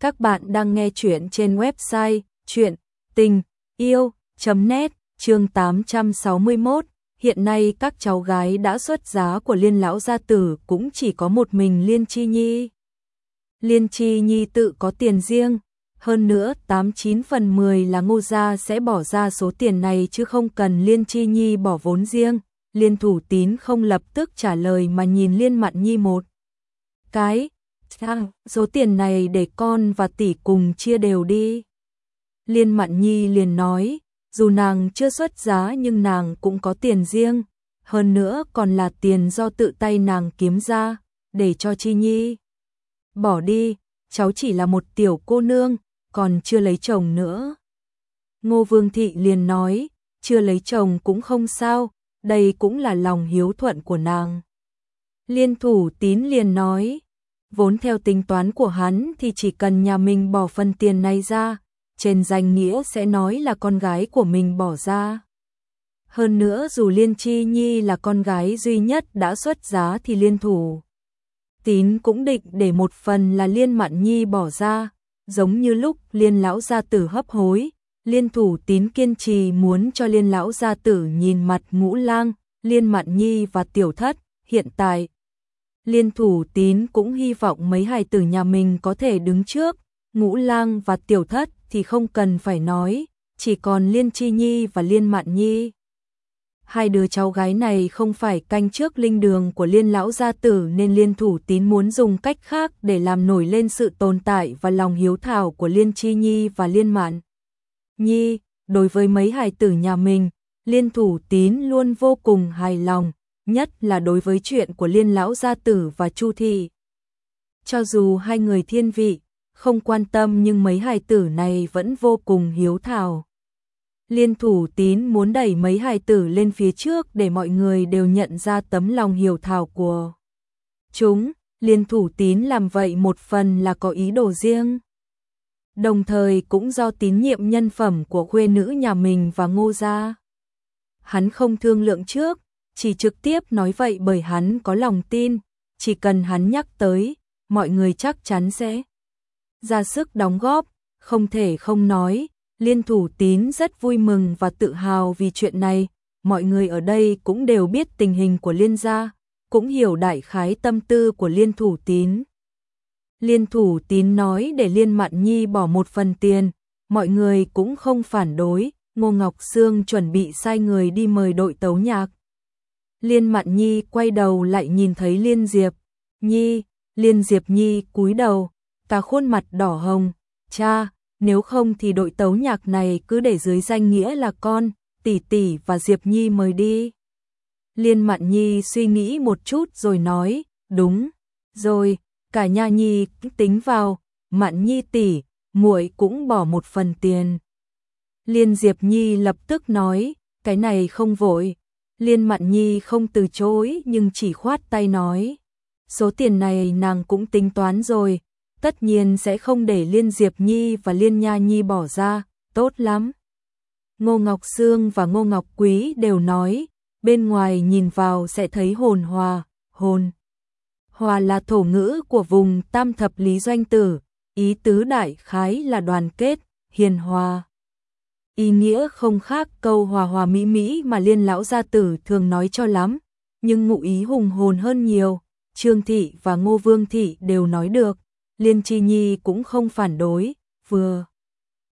Các bạn đang nghe chuyện trên website chuyện tình yêu.net chương 861. Hiện nay các cháu gái đã xuất giá của liên lão gia tử cũng chỉ có một mình Liên Chi Nhi. Liên Chi Nhi tự có tiền riêng, hơn nữa 89 phần 10 là ngô gia sẽ bỏ ra số tiền này chứ không cần Liên Chi Nhi bỏ vốn riêng. Liên thủ tín không lập tức trả lời mà nhìn Liên Mạn Nhi một cái, số tiền này để con và tỷ cùng chia đều đi. Liên Mạn Nhi liền nói, dù nàng chưa xuất giá nhưng nàng cũng có tiền riêng, hơn nữa còn là tiền do tự tay nàng kiếm ra, để cho Chi Nhi. Bỏ đi, cháu chỉ là một tiểu cô nương, còn chưa lấy chồng nữa. Ngô Vương Thị liền nói, chưa lấy chồng cũng không sao, đây cũng là lòng hiếu thuận của nàng. Liên thủ tín liền nói, vốn theo tính toán của hắn thì chỉ cần nhà mình bỏ phần tiền này ra, trên danh nghĩa sẽ nói là con gái của mình bỏ ra. Hơn nữa dù Liên Chi Nhi là con gái duy nhất đã xuất giá thì liên thủ. Tín cũng định để một phần là Liên Mạn Nhi bỏ ra, giống như lúc Liên lão gia tử hấp hối, Liên thủ tín kiên trì muốn cho Liên lão gia tử nhìn mặt ngũ lang, Liên Mạn Nhi và tiểu thất, hiện tại Liên thủ tín cũng hy vọng mấy hài tử nhà mình có thể đứng trước, ngũ lang và tiểu thất thì không cần phải nói, chỉ còn Liên Chi Nhi và Liên Mạn Nhi. Hai đứa cháu gái này không phải canh trước linh đường của Liên lão gia tử nên Liên thủ tín muốn dùng cách khác để làm nổi lên sự tồn tại và lòng hiếu thảo của Liên Chi Nhi và Liên Mạn Nhi. Đối với mấy hài tử nhà mình, Liên thủ tín luôn vô cùng hài lòng, nhất là đối với chuyện của Liên lão gia tử và Chu thị. Cho dù hai người thiên vị không quan tâm nhưng mấy hài tử này vẫn vô cùng hiếu thảo. Liên thủ tín muốn đẩy mấy hài tử lên phía trước để mọi người đều nhận ra tấm lòng hiểu thảo của chúng. Liên thủ tín làm vậy một phần là có ý đồ riêng. Đồng thời cũng do tín nhiệm nhân phẩm của khuê nữ nhà mình và ngô gia. Hắn không thương lượng trước, chỉ trực tiếp nói vậy bởi hắn có lòng tin, chỉ cần hắn nhắc tới, mọi người chắc chắn sẽ ra sức đóng góp, không thể không nói, liên thủ tín rất vui mừng và tự hào vì chuyện này, mọi người ở đây cũng đều biết tình hình của liên gia, cũng hiểu đại khái tâm tư của liên thủ tín. Liên thủ tín nói để liên mạn nhi bỏ một phần tiền, mọi người cũng không phản đối, Ngô Ngọc Sương chuẩn bị sai người đi mời đội tấu nhạc. Liên Mạn Nhi quay đầu lại nhìn thấy Liên Diệp. Nhi, Liên Diệp Nhi cúi đầu, cả khuôn mặt đỏ hồng. Cha, nếu không thì đội tấu nhạc này cứ để dưới danh nghĩa là con, tỷ tỷ và Diệp Nhi mời đi. Liên Mạn Nhi suy nghĩ một chút rồi nói, đúng, rồi, cả nhà Nhi tính vào, Mạn Nhi tỷ, muội cũng bỏ một phần tiền. Liên Diệp Nhi lập tức nói, cái này không vội, Liên Mạn Nhi không từ chối nhưng chỉ khoát tay nói. Số tiền này nàng cũng tính toán rồi, tất nhiên sẽ không để Liên Diệp Nhi và Liên Nha Nhi bỏ ra, tốt lắm. Ngô Ngọc Sương và Ngô Ngọc Quý đều nói, bên ngoài nhìn vào sẽ thấy hồn hòa, hồn. Hòa là thổ ngữ của vùng tam thập lý doanh tử, ý tứ đại khái là đoàn kết, hiền hòa. Ý nghĩa không khác câu hòa hòa mỹ mỹ mà liên lão gia tử thường nói cho lắm, nhưng ngụ ý hùng hồn hơn nhiều, Trương Thị và Ngô Vương Thị đều nói được, Liên Chi Nhi cũng không phản đối, vừa.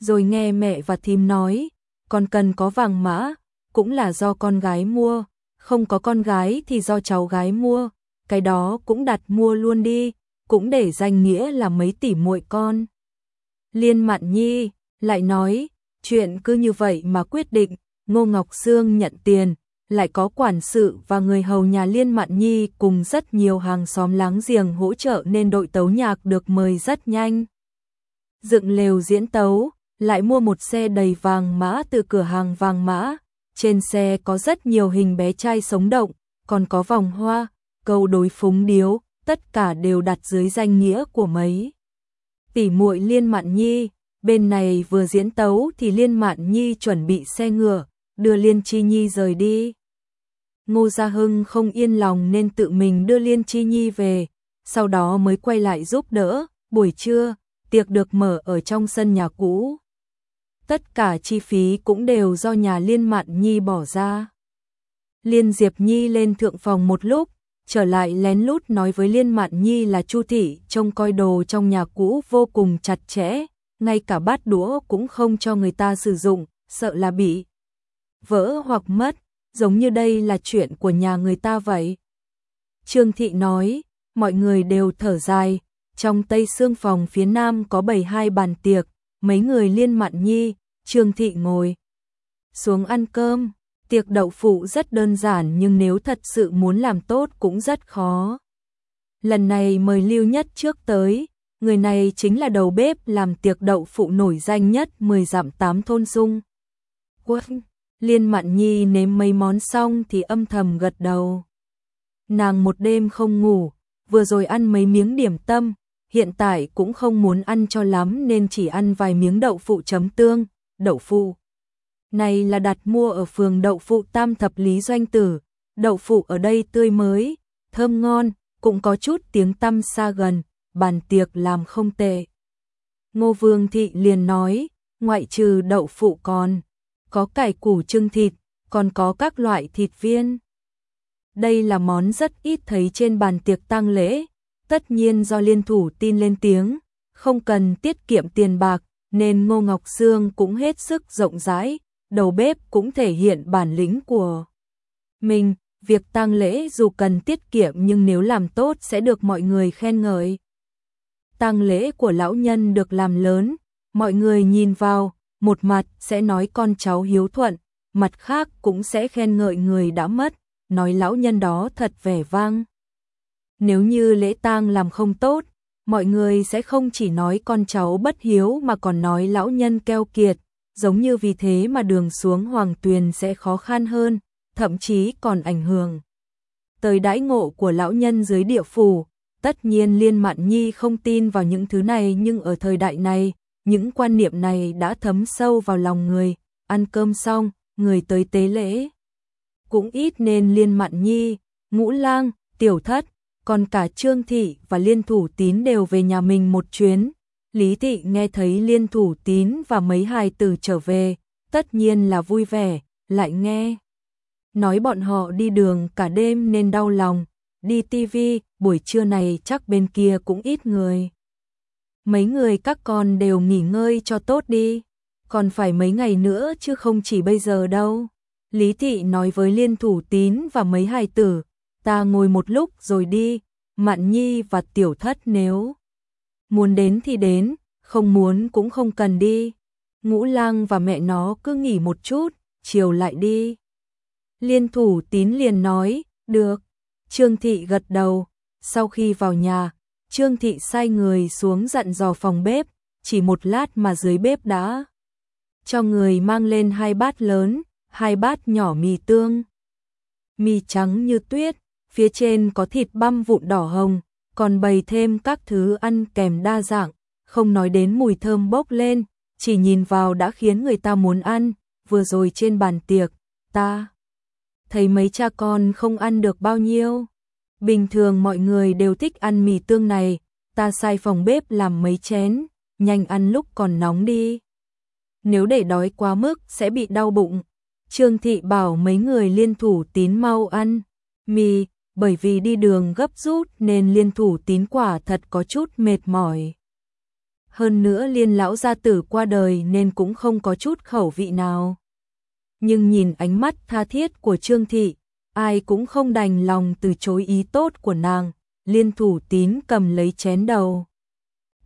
Rồi nghe mẹ và thím nói, con cần có vàng mã, cũng là do con gái mua, không có con gái thì do cháu gái mua, cái đó cũng đặt mua luôn đi, cũng để danh nghĩa là mấy tỷ muội con. Liên Mạn Nhi lại nói, Chuyện cứ như vậy mà quyết định, Ngô Ngọc Sương nhận tiền, lại có quản sự và người hầu nhà Liên Mạn Nhi cùng rất nhiều hàng xóm láng giềng hỗ trợ nên đội tấu nhạc được mời rất nhanh. Dựng lều diễn tấu, lại mua một xe đầy vàng mã từ cửa hàng vàng mã, trên xe có rất nhiều hình bé trai sống động, còn có vòng hoa, câu đối phúng điếu, tất cả đều đặt dưới danh nghĩa của mấy. Tỷ muội Liên Mạn Nhi, Bên này vừa diễn tấu thì Liên Mạn Nhi chuẩn bị xe ngựa, đưa Liên Chi Nhi rời đi. Ngô Gia Hưng không yên lòng nên tự mình đưa Liên Chi Nhi về, sau đó mới quay lại giúp đỡ. Buổi trưa, tiệc được mở ở trong sân nhà cũ. Tất cả chi phí cũng đều do nhà Liên Mạn Nhi bỏ ra. Liên Diệp Nhi lên thượng phòng một lúc, trở lại lén lút nói với Liên Mạn Nhi là Chu thị trông coi đồ trong nhà cũ vô cùng chặt chẽ, ngay cả bát đũa cũng không cho người ta sử dụng, sợ là bị vỡ hoặc mất, giống như đây là chuyện của nhà người ta vậy. Trương Thị nói, mọi người đều thở dài, trong tây xương phòng phía nam có bày hai bàn tiệc, mấy người liên mạn nhi, Trương Thị ngồi xuống ăn cơm. Tiệc đậu phụ rất đơn giản nhưng nếu thật sự muốn làm tốt cũng rất khó. Lần này mời Lưu Nhất trước tới, người này chính là đầu bếp làm tiệc đậu phụ nổi danh nhất 10 dặm 8 thôn dung. Quân, Liên Mạn Nhi nếm mấy món xong thì âm thầm gật đầu. Nàng một đêm không ngủ, vừa rồi ăn mấy miếng điểm tâm, hiện tại cũng không muốn ăn cho lắm nên chỉ ăn vài miếng đậu phụ chấm tương, đậu phụ. Này là đặt mua ở phường đậu phụ tam thập lý doanh tử, đậu phụ ở đây tươi mới, thơm ngon, cũng có chút tiếng tăm xa gần, bàn tiệc làm không tệ. Ngô Vương Thị liền nói, ngoại trừ đậu phụ còn, có cải củ trưng thịt, còn có các loại thịt viên. Đây là món rất ít thấy trên bàn tiệc tang lễ, tất nhiên do liên thủ tin lên tiếng, không cần tiết kiệm tiền bạc, nên Ngô Ngọc Sương cũng hết sức rộng rãi, đầu bếp cũng thể hiện bản lĩnh của mình, việc tang lễ dù cần tiết kiệm nhưng nếu làm tốt sẽ được mọi người khen ngợi. Tang lễ của lão nhân được làm lớn, mọi người nhìn vào, một mặt sẽ nói con cháu hiếu thuận, mặt khác cũng sẽ khen ngợi người đã mất, nói lão nhân đó thật vẻ vang. Nếu như lễ tang làm không tốt, mọi người sẽ không chỉ nói con cháu bất hiếu mà còn nói lão nhân keo kiệt, giống như vì thế mà đường xuống hoàng tuyền sẽ khó khăn hơn, thậm chí còn ảnh hưởng. Tới đãi ngộ của lão nhân dưới địa phủ, tất nhiên Liên Mạn Nhi không tin vào những thứ này nhưng ở thời đại này, những quan niệm này đã thấm sâu vào lòng người, ăn cơm xong, người tới tế lễ. Cũng ít nên Liên Mạn Nhi, Ngũ Lang, Tiểu Thất, còn cả Trương Thị và Liên Thủ Tín đều về nhà mình một chuyến. Lý Thị nghe thấy Liên Thủ Tín và mấy hài tử trở về, tất nhiên là vui vẻ, lại nghe. Nói bọn họ đi đường cả đêm nên đau lòng, đi tivi, buổi trưa này chắc bên kia cũng ít người. Mấy người các con đều nghỉ ngơi cho tốt đi, còn phải mấy ngày nữa chứ không chỉ bây giờ đâu. Lý Thị nói với Liên Thủ Tín và mấy hài tử, ta ngồi một lúc rồi đi, Mạn Nhi và Tiểu Thất nếu muốn đến thì đến, không muốn cũng không cần đi. Ngũ Lang và mẹ nó cứ nghỉ một chút, chiều lại đi. Liên Thủ Tín liền nói, được. Trương Thị gật đầu, sau khi vào nhà, Trương Thị sai người xuống dặn dò phòng bếp, chỉ một lát mà dưới bếp đã cho người mang lên hai bát lớn, hai bát nhỏ mì tương. Mì trắng như tuyết, phía trên có thịt băm vụn đỏ hồng, còn bày thêm các thứ ăn kèm đa dạng, không nói đến mùi thơm bốc lên, chỉ nhìn vào đã khiến người ta muốn ăn, vừa rồi trên bàn tiệc, ta thấy mấy cha con không ăn được bao nhiêu. Bình thường mọi người đều thích ăn mì tương này, ta sai phòng bếp làm mấy chén, nhanh ăn lúc còn nóng đi. Nếu để đói quá mức sẽ bị đau bụng. Trương Thị bảo mấy người liên thủ tín mau ăn mì, bởi vì đi đường gấp rút nên liên thủ tín quả thật có chút mệt mỏi. Hơn nữa liên lão gia tử qua đời nên cũng không có chút khẩu vị nào. Nhưng nhìn ánh mắt tha thiết của Trương Thị, ai cũng không đành lòng từ chối ý tốt của nàng, liên thủ tín cầm lấy chén đầu.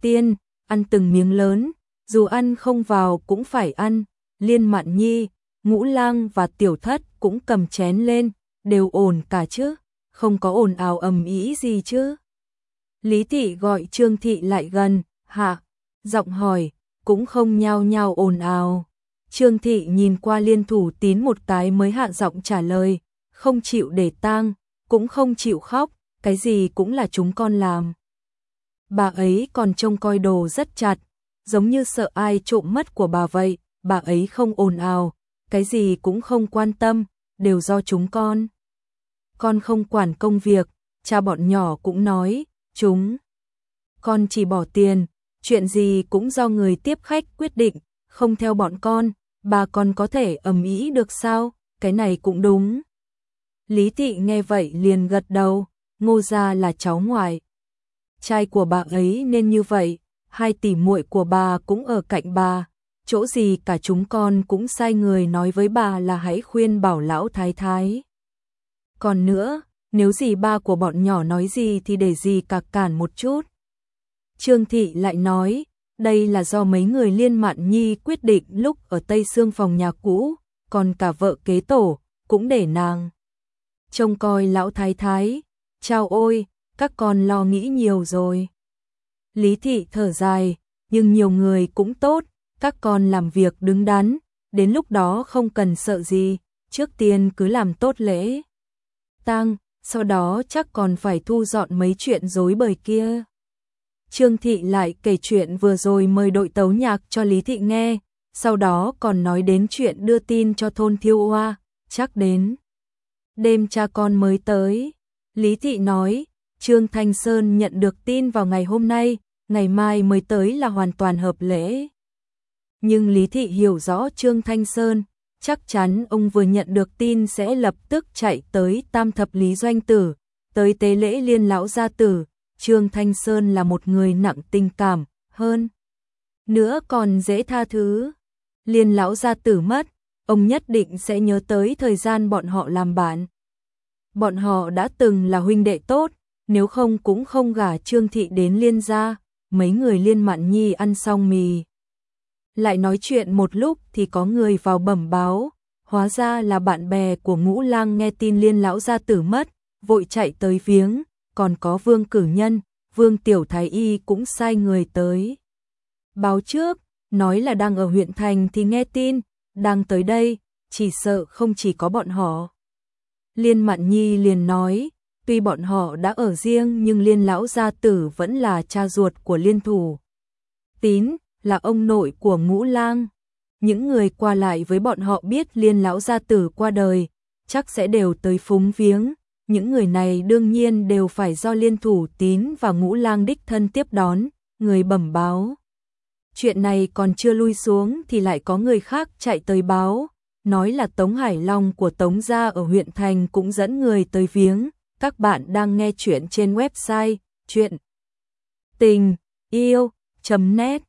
Tiên, ăn từng miếng lớn, dù ăn không vào cũng phải ăn, liên mạn nhi, ngũ lang và tiểu thất cũng cầm chén lên, đều ổn cả chứ, không có ồn ào ầm ĩ gì chứ. Lý thị gọi Trương thị lại gần, hạ, giọng hỏi, cũng không nhao nhao ồn ào. Trương thị nhìn qua liên thủ tín một cái mới hạ giọng trả lời, không chịu để tang, cũng không chịu khóc, cái gì cũng là chúng con làm. Bà ấy còn trông coi đồ rất chặt, giống như sợ ai trộm mất của bà vậy, bà ấy không ồn ào, cái gì cũng không quan tâm, đều do chúng con. Con không quản công việc, cha bọn nhỏ cũng nói, chúng con chỉ bỏ tiền, chuyện gì cũng do người tiếp khách quyết định, không theo bọn con, bà còn có thể ầm ĩ được sao, cái này cũng đúng. Lý Thị nghe vậy liền gật đầu, ngô gia là cháu ngoại. Trai của bà ấy nên như vậy, hai tỷ muội của bà cũng ở cạnh bà, chỗ gì cả chúng con cũng sai người nói với bà là hãy khuyên bảo lão thái thái. Còn nữa, nếu gì ba của bọn nhỏ nói gì thì để gì cả cản một chút. Trương Thị lại nói, đây là do mấy người liên mạn nhi quyết định lúc ở Tây Sương phòng nhà cũ, còn cả vợ kế tổ, cũng để nàng. Trông coi lão thái thái, chào ôi, các con lo nghĩ nhiều rồi. Lý Thị thở dài, nhưng nhiều người cũng tốt, các con làm việc đứng đắn, đến lúc đó không cần sợ gì, trước tiên cứ làm tốt lễ. Tang, sau đó chắc còn phải thu dọn mấy chuyện rối bời kia. Trương Thị lại kể chuyện vừa rồi mời đội tấu nhạc cho Lý Thị nghe, sau đó còn nói đến chuyện đưa tin cho thôn Thiêu Hoa, chắc đến. Đêm cha con mới tới, Lý Thị nói, Trương Thanh Sơn nhận được tin vào ngày hôm nay, ngày mai mới tới là hoàn toàn hợp lễ. Nhưng Lý Thị hiểu rõ Trương Thanh Sơn, chắc chắn ông vừa nhận được tin sẽ lập tức chạy tới tam thập lý doanh tử, tới tế lễ liên lão gia tử, Trương Thanh Sơn là một người nặng tình cảm, hơn. Nữa còn dễ tha thứ. Liên lão gia tử mất, ông nhất định sẽ nhớ tới thời gian bọn họ làm bạn. Bọn họ đã từng là huynh đệ tốt, nếu không cũng không gả Trương Thị đến liên gia, mấy người liên mạn nhi ăn xong mì. Lại nói chuyện một lúc thì có người vào bẩm báo, hóa ra là bạn bè của ngũ lang nghe tin liên lão gia tử mất, vội chạy tới viếng, còn có vương cử nhân, vương tiểu thái y cũng sai người tới. Báo trước, nói là đang ở huyện thành thì nghe tin, đang tới đây, chỉ sợ không chỉ có bọn họ. Liên Mạn Nhi liền nói, tuy bọn họ đã ở riêng nhưng Liên lão gia tử vẫn là cha ruột của Liên thủ. Tín là ông nội của Ngũ Lang. Những người qua lại với bọn họ biết Liên lão gia tử qua đời, chắc sẽ đều tới phúng viếng, những người này đương nhiên đều phải do liên thủ tín và ngũ lang đích thân tiếp đón, người bẩm báo. Chuyện này còn chưa lui xuống thì lại có người khác chạy tới báo, nói là Tống Hải Long của Tống Gia ở huyện Thành cũng dẫn người tới viếng, các bạn đang nghe chuyện trên website chuyện tình yêu.net